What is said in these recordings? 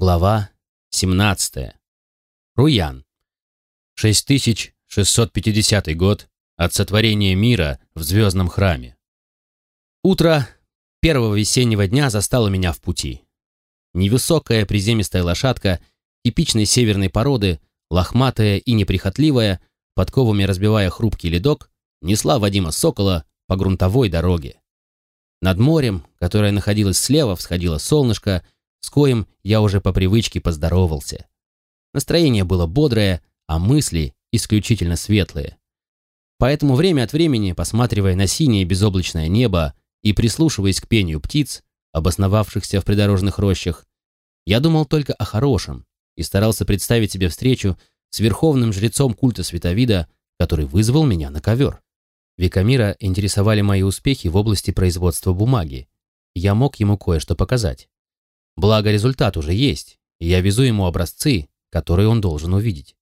Глава 17. Руян. 6650 год от сотворения мира в звездном храме. Утро первого весеннего дня застало меня в пути. Невысокая приземистая лошадка типичной северной породы, лохматая и неприхотливая, подковами разбивая хрупкий ледок, несла Вадима Сокола по грунтовой дороге. Над морем, которое находилось слева, всходило солнышко, с коим я уже по привычке поздоровался. Настроение было бодрое, а мысли исключительно светлые. Поэтому время от времени, посматривая на синее безоблачное небо и прислушиваясь к пению птиц, обосновавшихся в придорожных рощах, я думал только о хорошем и старался представить себе встречу с верховным жрецом культа Световида, который вызвал меня на ковер. Викамира интересовали мои успехи в области производства бумаги. Я мог ему кое-что показать. Благо, результат уже есть, и я везу ему образцы, которые он должен увидеть.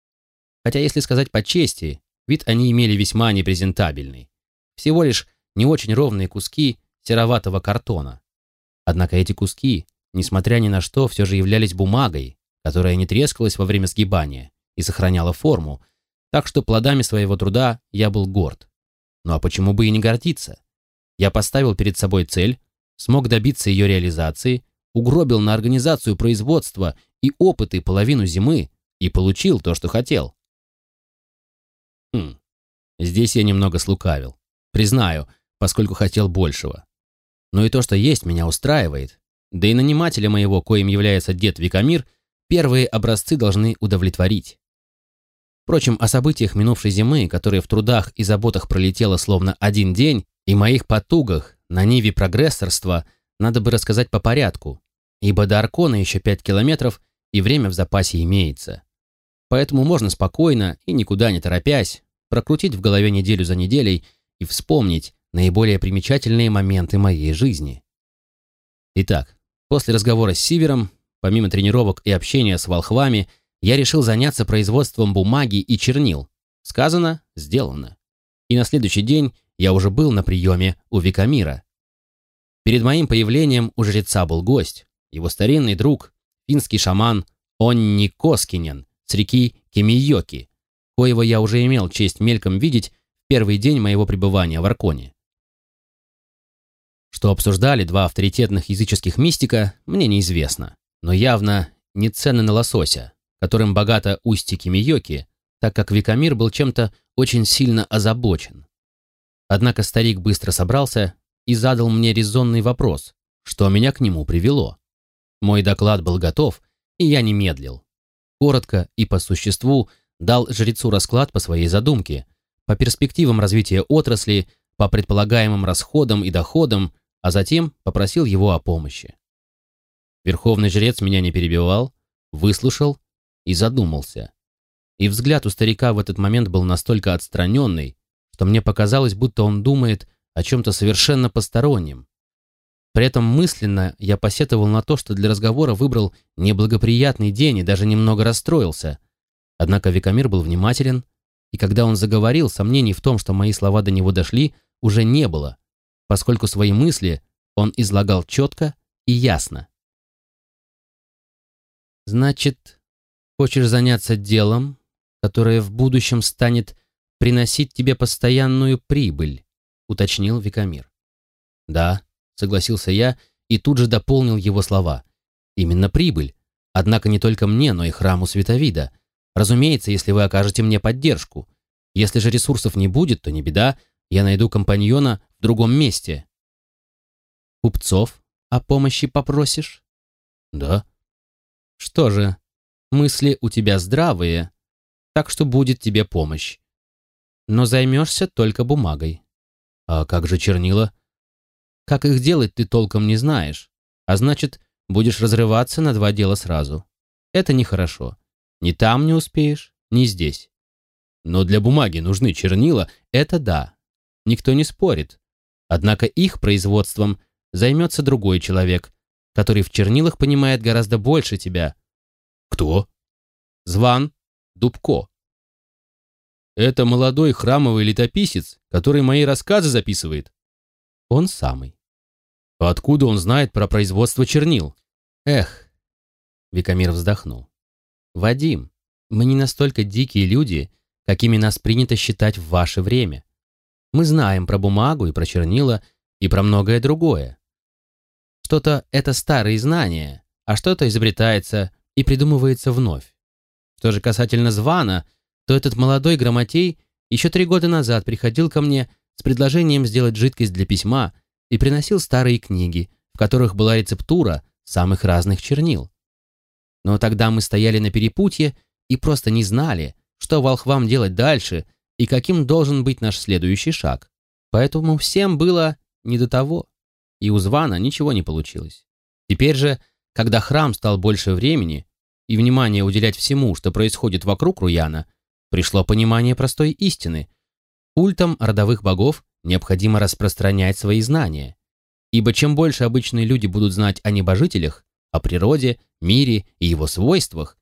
Хотя, если сказать по чести, вид они имели весьма непрезентабельный. Всего лишь не очень ровные куски сероватого картона. Однако эти куски, несмотря ни на что, все же являлись бумагой, которая не трескалась во время сгибания и сохраняла форму, так что плодами своего труда я был горд. Ну а почему бы и не гордиться? Я поставил перед собой цель, смог добиться ее реализации, угробил на организацию производства и опыты половину зимы и получил то, что хотел. Хм, здесь я немного слукавил. Признаю, поскольку хотел большего. Но и то, что есть, меня устраивает. Да и нанимателя моего, коим является дед Викамир, первые образцы должны удовлетворить. Впрочем, о событиях минувшей зимы, которые в трудах и заботах пролетело словно один день, и моих потугах на ниве прогрессорства надо бы рассказать по порядку, ибо до Аркона еще пять километров, и время в запасе имеется. Поэтому можно спокойно и никуда не торопясь прокрутить в голове неделю за неделей и вспомнить наиболее примечательные моменты моей жизни. Итак, после разговора с Сивером, помимо тренировок и общения с волхвами, я решил заняться производством бумаги и чернил. Сказано, сделано. И на следующий день я уже был на приеме у Викамира. Перед моим появлением у жреца был гость, его старинный друг, финский шаман Онни Коскинен с реки Кемийоки, коего я уже имел честь мельком видеть в первый день моего пребывания в Арконе. Что обсуждали два авторитетных языческих мистика, мне неизвестно, но явно не цены на лосося, которым богато устье Кимиёки, так как Викамир был чем-то очень сильно озабочен. Однако старик быстро собрался и задал мне резонный вопрос, что меня к нему привело. Мой доклад был готов, и я не медлил. Коротко и по существу дал жрецу расклад по своей задумке, по перспективам развития отрасли, по предполагаемым расходам и доходам, а затем попросил его о помощи. Верховный жрец меня не перебивал, выслушал и задумался. И взгляд у старика в этот момент был настолько отстраненный, что мне показалось, будто он думает о чем-то совершенно постороннем. При этом мысленно я посетовал на то, что для разговора выбрал неблагоприятный день и даже немного расстроился. Однако Викамир был внимателен, и когда он заговорил, сомнений в том, что мои слова до него дошли, уже не было, поскольку свои мысли он излагал четко и ясно. «Значит, Хочешь заняться делом, которое в будущем станет приносить тебе постоянную прибыль, уточнил Викамир. Да, согласился я и тут же дополнил его слова. Именно прибыль. Однако не только мне, но и храму Световида. Разумеется, если вы окажете мне поддержку. Если же ресурсов не будет, то не беда, я найду компаньона в другом месте. Купцов о помощи попросишь? Да. Что же, Мысли у тебя здравые, так что будет тебе помощь. Но займешься только бумагой. А как же чернила? Как их делать ты толком не знаешь, а значит, будешь разрываться на два дела сразу. Это нехорошо. Ни там не успеешь, ни здесь. Но для бумаги нужны чернила, это да. Никто не спорит. Однако их производством займется другой человек, который в чернилах понимает гораздо больше тебя, кто? Зван Дубко. Это молодой храмовый летописец, который мои рассказы записывает. Он самый. Откуда он знает про производство чернил? Эх. Викамир вздохнул. «Вадим, мы не настолько дикие люди, какими нас принято считать в ваше время. Мы знаем про бумагу и про чернила, и про многое другое. Что-то — это старые знания, а что-то изобретается и придумывается вновь. Что же касательно Звана, то этот молодой грамотей еще три года назад приходил ко мне с предложением сделать жидкость для письма и приносил старые книги, в которых была рецептура самых разных чернил. Но тогда мы стояли на перепутье и просто не знали, что волхвам делать дальше и каким должен быть наш следующий шаг. Поэтому всем было не до того, и у Звана ничего не получилось. Теперь же, когда храм стал больше времени и внимание уделять всему, что происходит вокруг Руяна, пришло понимание простой истины. Культам родовых богов необходимо распространять свои знания. Ибо чем больше обычные люди будут знать о небожителях, о природе, мире и его свойствах,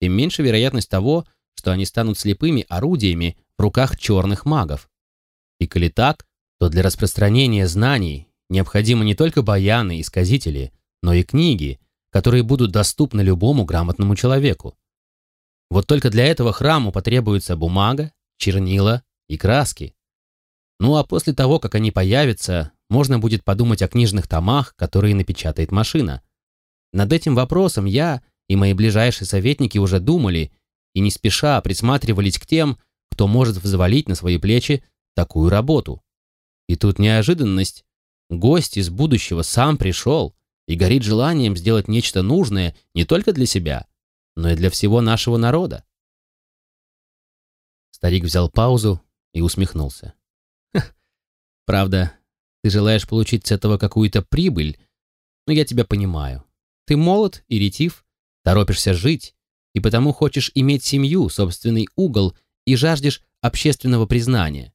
тем меньше вероятность того, что они станут слепыми орудиями в руках черных магов. И коли так, то для распространения знаний необходимы не только баяны и сказители, но и книги, которые будут доступны любому грамотному человеку. Вот только для этого храму потребуется бумага, чернила и краски. Ну а после того, как они появятся, можно будет подумать о книжных томах, которые напечатает машина. Над этим вопросом я и мои ближайшие советники уже думали и не спеша присматривались к тем, кто может взвалить на свои плечи такую работу. И тут неожиданность. Гость из будущего сам пришел и горит желанием сделать нечто нужное не только для себя, но и для всего нашего народа. Старик взял паузу и усмехнулся. «Правда, ты желаешь получить с этого какую-то прибыль, но я тебя понимаю. Ты молод и ретив, торопишься жить, и потому хочешь иметь семью, собственный угол и жаждешь общественного признания.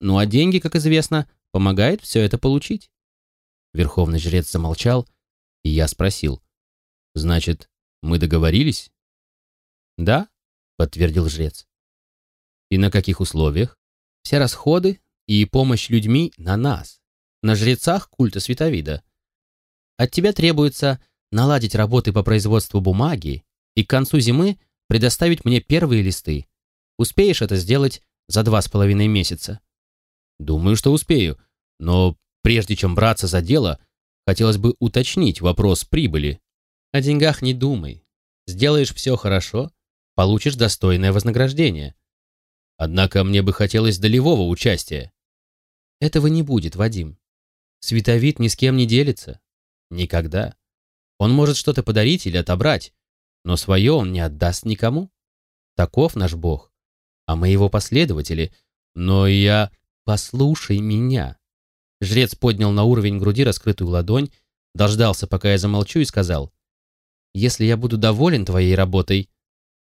Ну а деньги, как известно, помогают все это получить. Верховный жрец замолчал, и я спросил. «Значит, мы договорились?» «Да», — подтвердил жрец. «И на каких условиях?» «Все расходы и помощь людьми на нас, на жрецах культа Световида. От тебя требуется наладить работы по производству бумаги и к концу зимы предоставить мне первые листы. Успеешь это сделать за два с половиной месяца?» «Думаю, что успею, но прежде чем браться за дело, хотелось бы уточнить вопрос прибыли. О деньгах не думай. Сделаешь все хорошо, получишь достойное вознаграждение. Однако мне бы хотелось долевого участия. Этого не будет, Вадим. Световид ни с кем не делится. Никогда. Он может что-то подарить или отобрать, но свое он не отдаст никому. Таков наш Бог. А мы его последователи. Но я... Послушай меня. Жрец поднял на уровень груди раскрытую ладонь, дождался, пока я замолчу, и сказал, «Если я буду доволен твоей работой,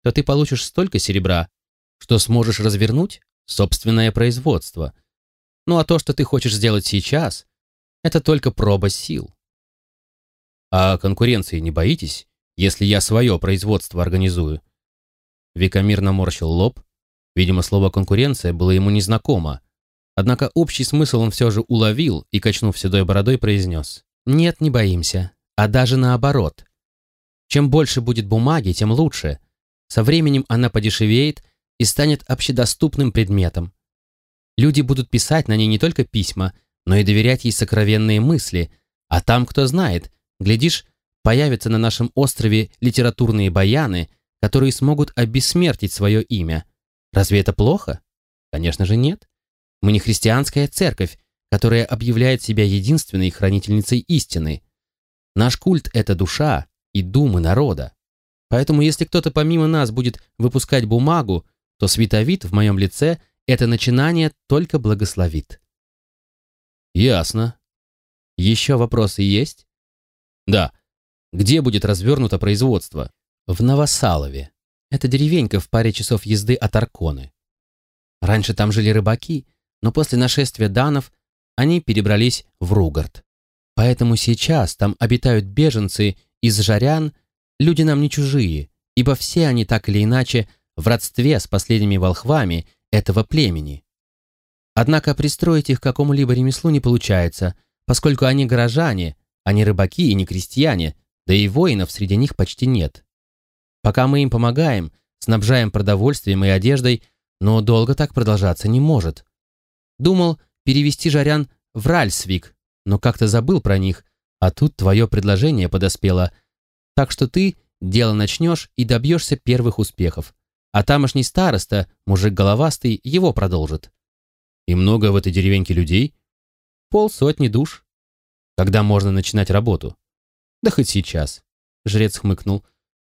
то ты получишь столько серебра, что сможешь развернуть собственное производство. Ну а то, что ты хочешь сделать сейчас, это только проба сил». «А конкуренции не боитесь, если я свое производство организую?» Викамир наморщил лоб. Видимо, слово «конкуренция» было ему незнакомо, Однако общий смысл он все же уловил и, качнув седой бородой, произнес. «Нет, не боимся. А даже наоборот. Чем больше будет бумаги, тем лучше. Со временем она подешевеет и станет общедоступным предметом. Люди будут писать на ней не только письма, но и доверять ей сокровенные мысли, а там, кто знает, глядишь, появятся на нашем острове литературные баяны, которые смогут обессмертить свое имя. Разве это плохо? Конечно же нет. Мы не христианская церковь, которая объявляет себя единственной хранительницей истины. Наш культ — это душа и думы народа. Поэтому если кто-то помимо нас будет выпускать бумагу, то световид в моем лице это начинание только благословит. Ясно. Еще вопросы есть? Да. Где будет развернуто производство? В Новосалове. Это деревенька в паре часов езды от Арконы. Раньше там жили рыбаки, но после нашествия данов они перебрались в Ругард. Поэтому сейчас там обитают беженцы из жарян, люди нам не чужие, ибо все они так или иначе в родстве с последними волхвами этого племени. Однако пристроить их к какому-либо ремеслу не получается, поскольку они горожане, а не рыбаки и не крестьяне, да и воинов среди них почти нет. Пока мы им помогаем, снабжаем продовольствием и одеждой, но долго так продолжаться не может. Думал перевести жарян в Ральсвик, но как-то забыл про них, а тут твое предложение подоспело. Так что ты дело начнешь и добьешься первых успехов. А тамошний староста, мужик головастый, его продолжит. И много в этой деревеньке людей? Полсотни душ. Когда можно начинать работу? Да хоть сейчас. Жрец хмыкнул.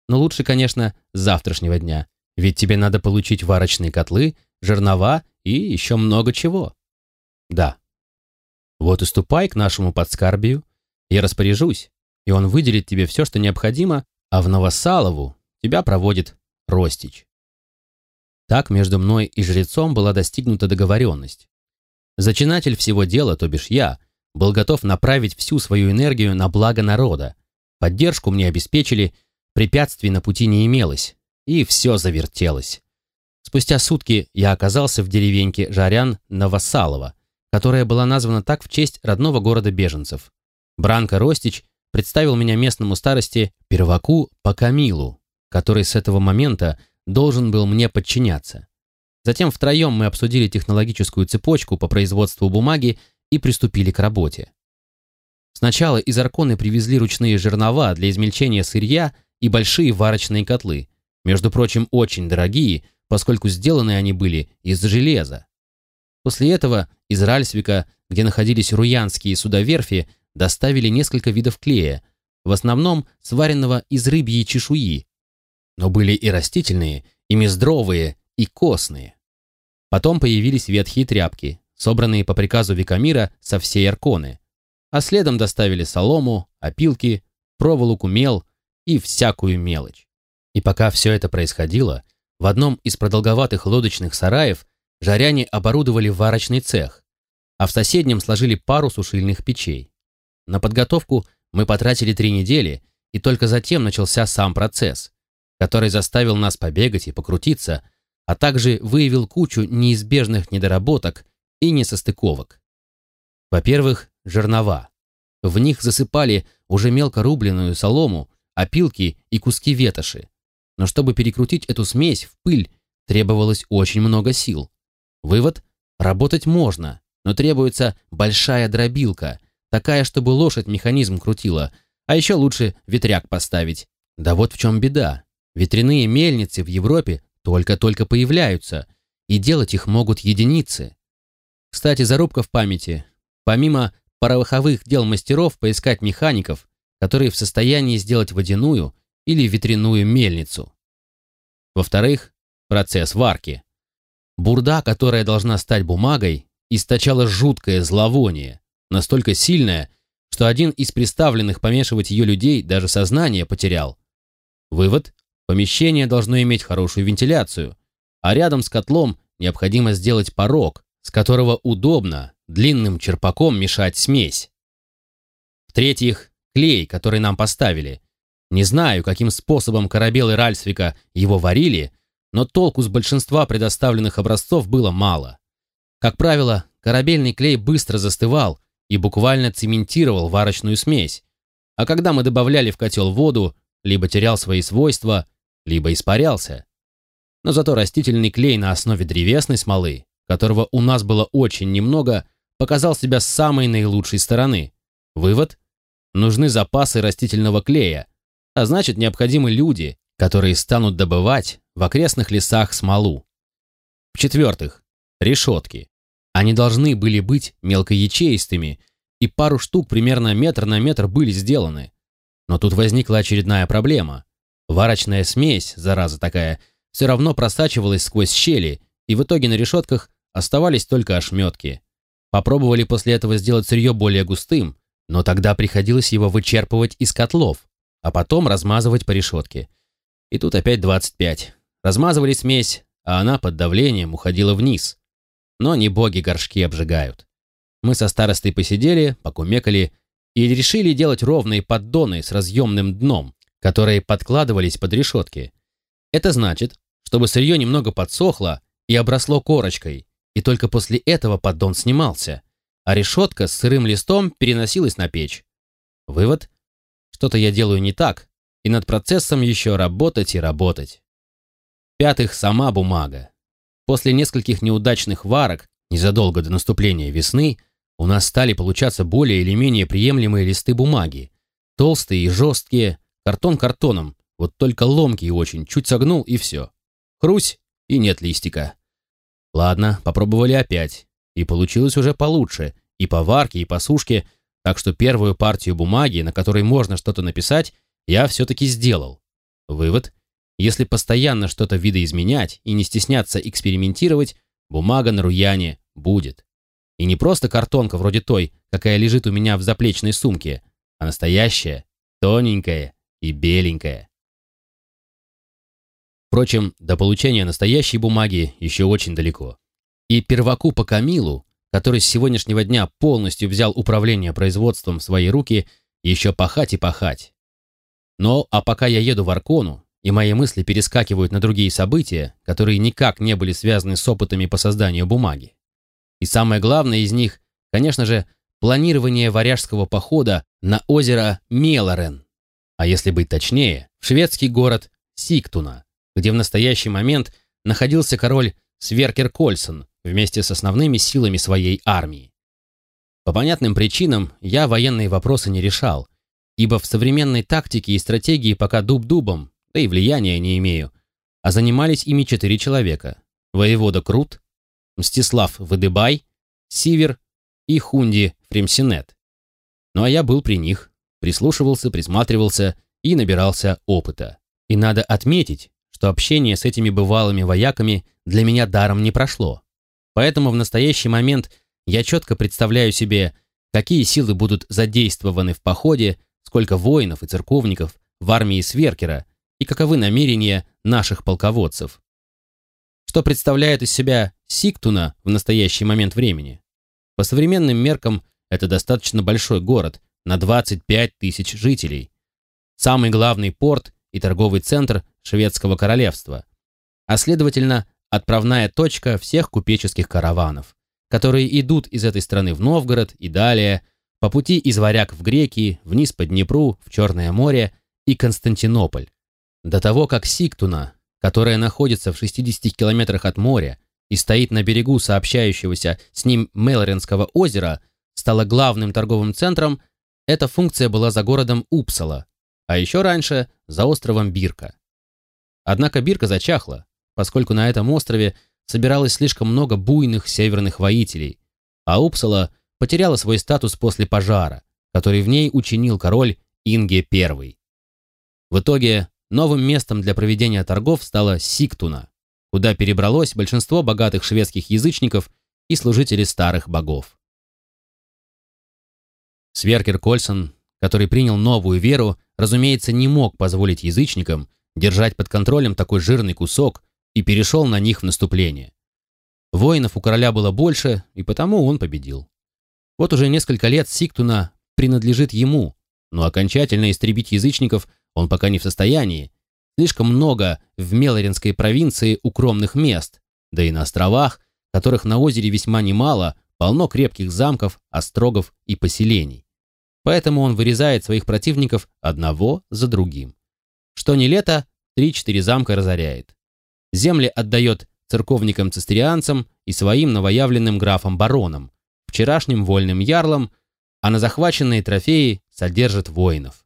Но лучше, конечно, с завтрашнего дня. Ведь тебе надо получить варочные котлы, жернова и еще много чего. Да. Вот и ступай к нашему подскарбию. Я распоряжусь, и он выделит тебе все, что необходимо, а в Новосалову тебя проводит Ростич. Так между мной и жрецом была достигнута договоренность. Зачинатель всего дела, то бишь я, был готов направить всю свою энергию на благо народа. Поддержку мне обеспечили, препятствий на пути не имелось, и все завертелось. Спустя сутки я оказался в деревеньке Жарян Новосалова, которая была названа так в честь родного города беженцев. Бранко Ростич представил меня местному старости перваку Покамилу, который с этого момента должен был мне подчиняться. Затем втроем мы обсудили технологическую цепочку по производству бумаги и приступили к работе. Сначала из Арконы привезли ручные жернова для измельчения сырья и большие варочные котлы, между прочим, очень дорогие, поскольку сделаны они были из железа. После этого из Ральсвика, где находились руянские судоверфи, доставили несколько видов клея, в основном сваренного из рыбьей чешуи, но были и растительные, и мездровые, и костные. Потом появились ветхие тряпки, собранные по приказу Викамира со всей Арконы, а следом доставили солому, опилки, проволоку мел и всякую мелочь. И пока все это происходило, в одном из продолговатых лодочных сараев жаряне оборудовали варочный цех, а в соседнем сложили пару сушильных печей. На подготовку мы потратили три недели, и только затем начался сам процесс, который заставил нас побегать и покрутиться, а также выявил кучу неизбежных недоработок и несостыковок. Во-первых, жернова. В них засыпали уже мелко рубленную солому, опилки и куски ветоши. Но чтобы перекрутить эту смесь в пыль, требовалось очень много сил. Вывод – работать можно, но требуется большая дробилка, такая, чтобы лошадь механизм крутила, а еще лучше ветряк поставить. Да вот в чем беда. Ветряные мельницы в Европе только-только появляются, и делать их могут единицы. Кстати, зарубка в памяти. Помимо пороховых дел мастеров, поискать механиков, которые в состоянии сделать водяную или ветряную мельницу. Во-вторых, процесс варки. Бурда, которая должна стать бумагой, источала жуткое зловоние, настолько сильное, что один из представленных помешивать ее людей даже сознание потерял. Вывод Помещение должно иметь хорошую вентиляцию, а рядом с котлом необходимо сделать порог, с которого удобно длинным черпаком мешать смесь. В-третьих, клей, который нам поставили. Не знаю, каким способом корабелы Ральсвика его варили, но толку с большинства предоставленных образцов было мало. Как правило, корабельный клей быстро застывал и буквально цементировал варочную смесь, а когда мы добавляли в котел воду, либо терял свои свойства, либо испарялся. Но зато растительный клей на основе древесной смолы, которого у нас было очень немного, показал себя с самой наилучшей стороны. Вывод – нужны запасы растительного клея, а значит необходимы люди, которые станут добывать в окрестных лесах смолу. В-четвертых, решетки. Они должны были быть мелкоячеистыми, и пару штук примерно метр на метр были сделаны. Но тут возникла очередная проблема. Варочная смесь, зараза такая, все равно просачивалась сквозь щели, и в итоге на решетках оставались только ошметки. Попробовали после этого сделать сырье более густым, но тогда приходилось его вычерпывать из котлов, а потом размазывать по решетке. И тут опять 25. Размазывали смесь, а она под давлением уходила вниз. Но не боги горшки обжигают. Мы со старостой посидели, покумекали и решили делать ровные поддоны с разъемным дном, которые подкладывались под решетки. Это значит, чтобы сырье немного подсохло и обросло корочкой, и только после этого поддон снимался, а решетка с сырым листом переносилась на печь. Вывод – что-то я делаю не так, и над процессом еще работать и работать. пятых сама бумага. После нескольких неудачных варок, незадолго до наступления весны, у нас стали получаться более или менее приемлемые листы бумаги. Толстые и жесткие, картон картоном, вот только ломкий очень, чуть согнул и все. Хрусь, и нет листика. Ладно, попробовали опять. И получилось уже получше, и по варке, и по сушке, так что первую партию бумаги, на которой можно что-то написать, я все-таки сделал. Вывод. Если постоянно что-то видоизменять и не стесняться экспериментировать, бумага на руяне будет. И не просто картонка вроде той, какая лежит у меня в заплечной сумке, а настоящая, тоненькая и беленькая. Впрочем, до получения настоящей бумаги еще очень далеко. И перваку по Камилу, который с сегодняшнего дня полностью взял управление производством в свои руки, еще пахать и пахать. Но а пока я еду в Аркону, и мои мысли перескакивают на другие события, которые никак не были связаны с опытами по созданию бумаги. И самое главное из них, конечно же, планирование варяжского похода на озеро Мелорен, а если быть точнее, в шведский город Сиктуна, где в настоящий момент находился король Сверкер Кольсон вместе с основными силами своей армии. По понятным причинам я военные вопросы не решал, ибо в современной тактике и стратегии пока дуб дубом, да и влияния не имею, а занимались ими четыре человека. Воевода Крут, Мстислав Выдыбай, Сивер и Хунди Фремсинет. Ну а я был при них, прислушивался, присматривался и набирался опыта. И надо отметить, что общение с этими бывалыми вояками для меня даром не прошло. Поэтому в настоящий момент я четко представляю себе, какие силы будут задействованы в походе, сколько воинов и церковников в армии Сверкера и каковы намерения наших полководцев. Что представляет из себя Сиктуна в настоящий момент времени? По современным меркам это достаточно большой город на 25 тысяч жителей. Самый главный порт и торговый центр шведского королевства, а следовательно, отправная точка всех купеческих караванов, которые идут из этой страны в Новгород и далее, по пути из Варяг в Греки, вниз по Днепру, в Черное море и Константинополь. До того, как Сиктуна, которая находится в 60 километрах от моря и стоит на берегу сообщающегося с ним Мелоренского озера, стала главным торговым центром, эта функция была за городом Упсала, а еще раньше за островом Бирка. Однако Бирка зачахла, поскольку на этом острове собиралось слишком много буйных северных воителей, а Упсала потеряла свой статус после пожара, который в ней учинил король Инге I. В итоге новым местом для проведения торгов стала Сиктуна, куда перебралось большинство богатых шведских язычников и служителей старых богов. Сверкер Кольсон, который принял новую веру, разумеется, не мог позволить язычникам держать под контролем такой жирный кусок и перешел на них в наступление. Воинов у короля было больше, и потому он победил. Вот уже несколько лет Сиктуна принадлежит ему, но окончательно истребить язычников он пока не в состоянии. Слишком много в Мелоринской провинции укромных мест, да и на островах, которых на озере весьма немало, полно крепких замков, острогов и поселений. Поэтому он вырезает своих противников одного за другим. Что не лето, три-четыре замка разоряет. Земли отдает церковникам-цистерианцам и своим новоявленным графам-баронам, вчерашним вольным ярлам, а на захваченные трофеи содержит воинов.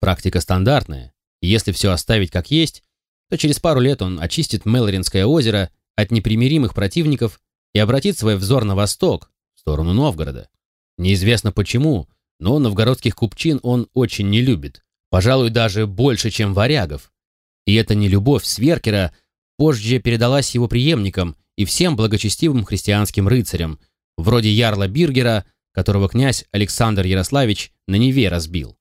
Практика стандартная, если все оставить как есть, то через пару лет он очистит Мелоринское озеро от непримиримых противников и обратит свой взор на восток, в сторону Новгорода. Неизвестно почему, но новгородских купчин он очень не любит, пожалуй, даже больше, чем варягов. И эта нелюбовь Сверкера позже передалась его преемникам и всем благочестивым христианским рыцарям, вроде Ярла Биргера, которого князь Александр Ярославич на Неве разбил.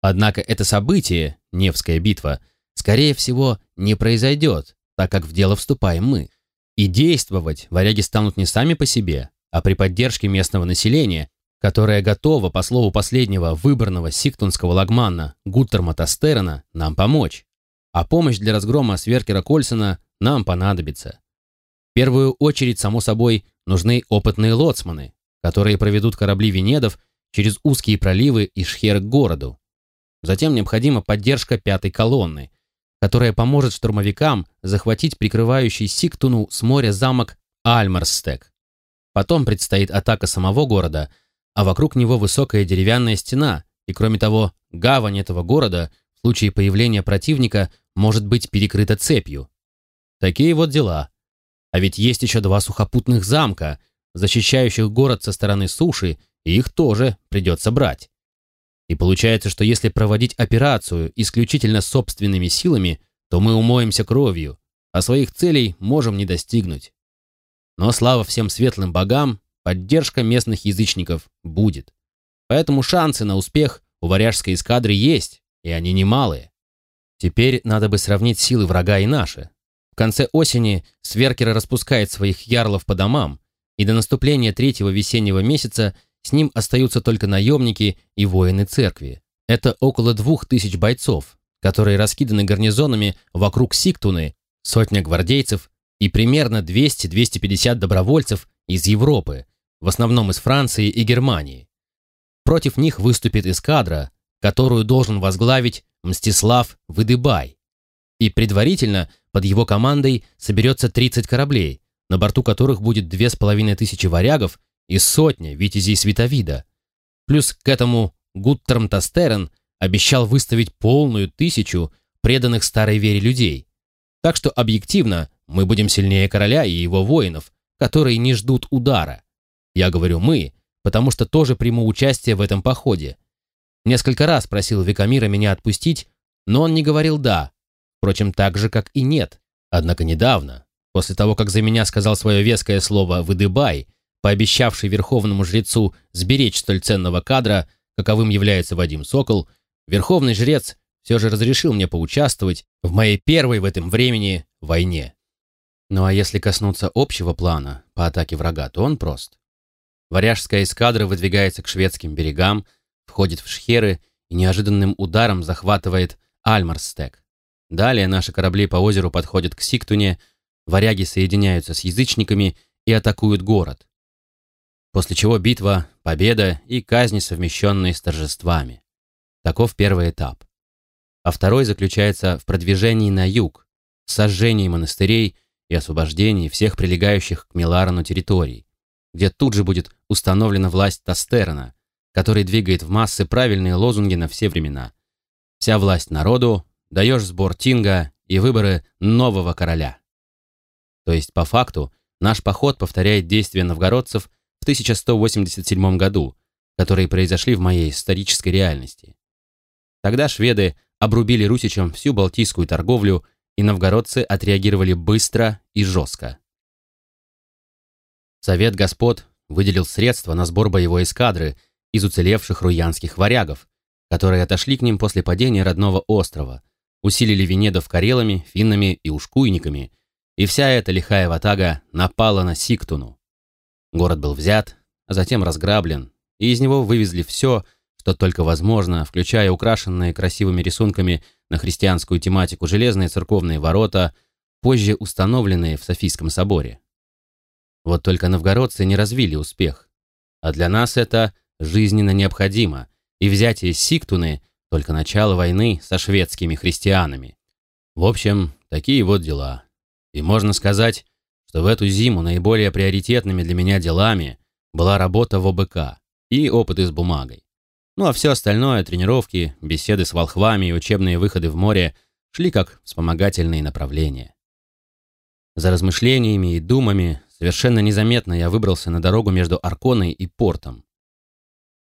Однако это событие, Невская битва, скорее всего, не произойдет, так как в дело вступаем мы. И действовать варяги станут не сами по себе, а при поддержке местного населения, которая готова, по слову последнего выборного сиктунского лагмана Гуттерма Тастерена, нам помочь. А помощь для разгрома Сверкера Кольсона нам понадобится. В первую очередь, само собой, нужны опытные лоцманы, которые проведут корабли Венедов через узкие проливы и Шхер к городу. Затем необходима поддержка пятой колонны, которая поможет штурмовикам захватить прикрывающий Сиктуну с моря замок Альмарстек. Потом предстоит атака самого города, а вокруг него высокая деревянная стена, и кроме того, гавань этого города в случае появления противника может быть перекрыта цепью. Такие вот дела. А ведь есть еще два сухопутных замка, защищающих город со стороны суши, и их тоже придется брать. И получается, что если проводить операцию исключительно собственными силами, то мы умоемся кровью, а своих целей можем не достигнуть. Но слава всем светлым богам, поддержка местных язычников будет. Поэтому шансы на успех у варяжской эскадры есть, и они немалые. Теперь надо бы сравнить силы врага и наши. В конце осени Сверкер распускает своих ярлов по домам, и до наступления третьего весеннего месяца с ним остаются только наемники и воины церкви. Это около двух тысяч бойцов, которые раскиданы гарнизонами вокруг Сиктуны, сотня гвардейцев и примерно 200-250 добровольцев из Европы, в основном из Франции и Германии. Против них выступит эскадра, которую должен возглавить Мстислав Выдыбай. И предварительно под его командой соберется 30 кораблей, на борту которых будет две с половиной тысячи варягов и сотня витязей Световида. Плюс к этому Гуттерм Тастерен обещал выставить полную тысячу преданных старой вере людей. Так что объективно мы будем сильнее короля и его воинов, которые не ждут удара. Я говорю «мы», потому что тоже приму участие в этом походе. Несколько раз просил Викамира меня отпустить, но он не говорил «да», впрочем, так же, как и «нет». Однако недавно, После того, как за меня сказал свое веское слово «выдыбай», пообещавший верховному жрецу сберечь столь ценного кадра, каковым является Вадим Сокол, верховный жрец все же разрешил мне поучаствовать в моей первой в этом времени войне. Ну а если коснуться общего плана по атаке врага, то он прост. Варяжская эскадра выдвигается к шведским берегам, входит в шхеры и неожиданным ударом захватывает Альмарстек. Далее наши корабли по озеру подходят к Сиктуне, варяги соединяются с язычниками и атакуют город. После чего битва, победа и казни, совмещенные с торжествами. Таков первый этап. А второй заключается в продвижении на юг, сожжении монастырей и освобождении всех прилегающих к Миларану территорий, где тут же будет установлена власть Тастерна, который двигает в массы правильные лозунги на все времена. Вся власть народу, даешь сбор Тинга и выборы нового короля. То есть, по факту, наш поход повторяет действия новгородцев в 1187 году, которые произошли в моей исторической реальности. Тогда шведы обрубили русичам всю балтийскую торговлю, и новгородцы отреагировали быстро и жестко. Совет господ выделил средства на сбор боевой эскадры из уцелевших руянских варягов, которые отошли к ним после падения родного острова, усилили Венедов карелами, финнами и ушкуйниками и вся эта лихая ватага напала на Сиктуну. Город был взят, а затем разграблен, и из него вывезли все, что только возможно, включая украшенные красивыми рисунками на христианскую тематику железные церковные ворота, позже установленные в Софийском соборе. Вот только новгородцы не развили успех. А для нас это жизненно необходимо, и взятие Сиктуны — только начало войны со шведскими христианами. В общем, такие вот дела. И можно сказать, что в эту зиму наиболее приоритетными для меня делами была работа в ОБК и опыты с бумагой. Ну а все остальное, тренировки, беседы с волхвами и учебные выходы в море шли как вспомогательные направления. За размышлениями и думами совершенно незаметно я выбрался на дорогу между Арконой и портом.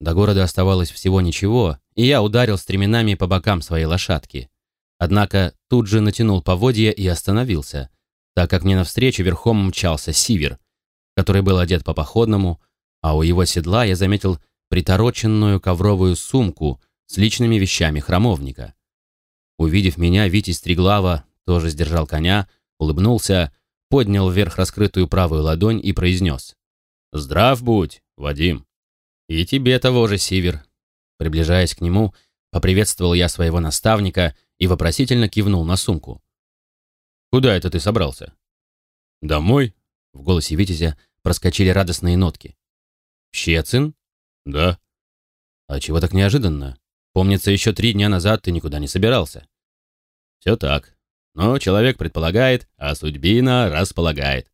До города оставалось всего ничего, и я ударил стременами по бокам своей лошадки. Однако тут же натянул поводья и остановился, так как мне навстречу верхом мчался Сивер, который был одет по походному, а у его седла я заметил притороченную ковровую сумку с личными вещами храмовника. Увидев меня, Витязь Стреглава тоже сдержал коня, улыбнулся, поднял вверх раскрытую правую ладонь и произнес «Здрав будь, Вадим!» «И тебе того же, Сивер!» Приближаясь к нему, поприветствовал я своего наставника и вопросительно кивнул на сумку. Куда это ты собрался?» «Домой?» — в голосе Витязя проскочили радостные нотки. «Щецин?» «Да». «А чего так неожиданно? Помнится, еще три дня назад ты никуда не собирался. Все так. Но человек предполагает, а судьбина располагает.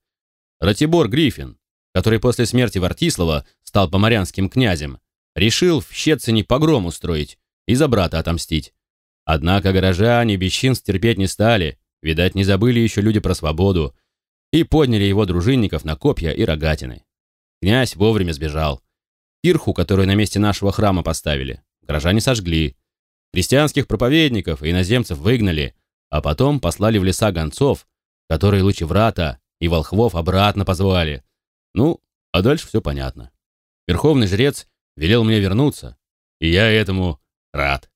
Ратибор Гриффин, который после смерти Вартислава стал поморянским князем, решил в Щецине погром устроить и за брата отомстить. Однако горожане бесчинств терпеть не стали, видать, не забыли еще люди про свободу, и подняли его дружинников на копья и рогатины. Князь вовремя сбежал. Кирху, которую на месте нашего храма поставили, горожане сожгли. Христианских проповедников и иноземцев выгнали, а потом послали в леса гонцов, которые Лучеврата и Волхвов обратно позвали. Ну, а дальше все понятно. Верховный жрец велел мне вернуться, и я этому рад.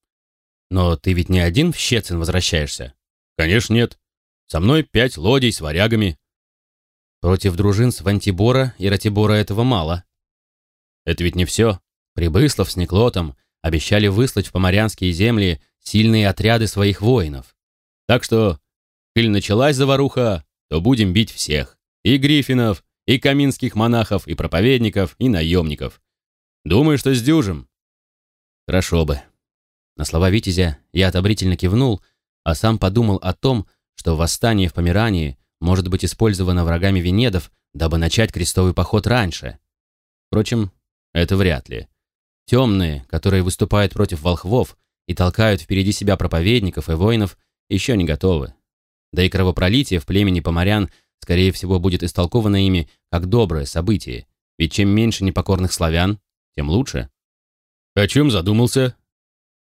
Но ты ведь не один в Щецин возвращаешься? Конечно, нет. Со мной пять лодей с варягами. Против дружин с Вантибора и Ратибора этого мало. Это ведь не все. Прибыслов с Неклотом обещали выслать в поморянские земли сильные отряды своих воинов. Так что, коль началась заваруха, то будем бить всех. И гриффинов, и каминских монахов, и проповедников, и наемников. Думаю, что сдюжим. Хорошо бы. На слова Витязя я одобрительно кивнул, а сам подумал о том, что восстание в Померании может быть использовано врагами Венедов, дабы начать крестовый поход раньше. Впрочем, это вряд ли. Темные, которые выступают против волхвов и толкают впереди себя проповедников и воинов, еще не готовы. Да и кровопролитие в племени поморян, скорее всего, будет истолковано ими как доброе событие, ведь чем меньше непокорных славян, тем лучше. «О чем задумался?»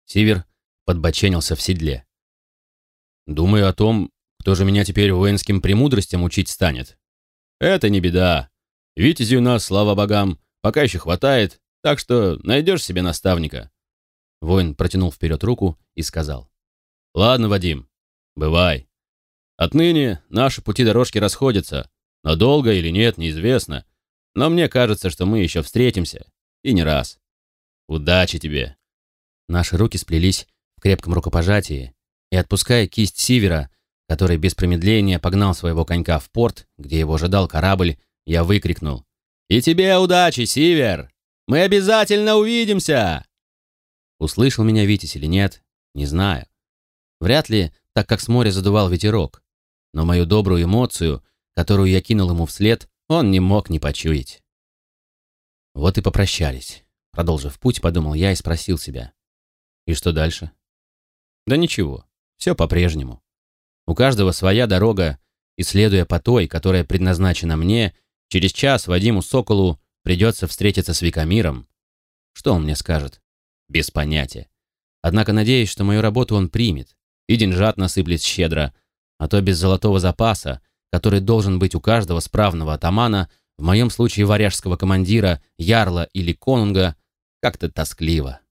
Сивер подбоченился в седле. «Думаю о том, кто же меня теперь воинским премудростям учить станет. Это не беда. Витязи у нас, слава богам, пока еще хватает, так что найдешь себе наставника». Воин протянул вперед руку и сказал. «Ладно, Вадим, бывай. Отныне наши пути дорожки расходятся. Надолго или нет, неизвестно. Но мне кажется, что мы еще встретимся. И не раз. Удачи тебе!» Наши руки сплелись в крепком рукопожатии, и, отпуская кисть Сивера, который без промедления погнал своего конька в порт, где его ожидал корабль, я выкрикнул. «И тебе удачи, Сивер! Мы обязательно увидимся!» Услышал меня Витязь или нет, не знаю. Вряд ли, так как с моря задувал ветерок. Но мою добрую эмоцию, которую я кинул ему вслед, он не мог не почуять. Вот и попрощались. Продолжив путь, подумал я и спросил себя. И что дальше? Да ничего, все по-прежнему. У каждого своя дорога, и следуя по той, которая предназначена мне, через час Вадиму Соколу придется встретиться с Викамиром. Что он мне скажет? Без понятия. Однако надеюсь, что мою работу он примет, и деньжат насыплет щедро, а то без золотого запаса, который должен быть у каждого справного атамана, в моем случае варяжского командира, ярла или конунга, как-то тоскливо.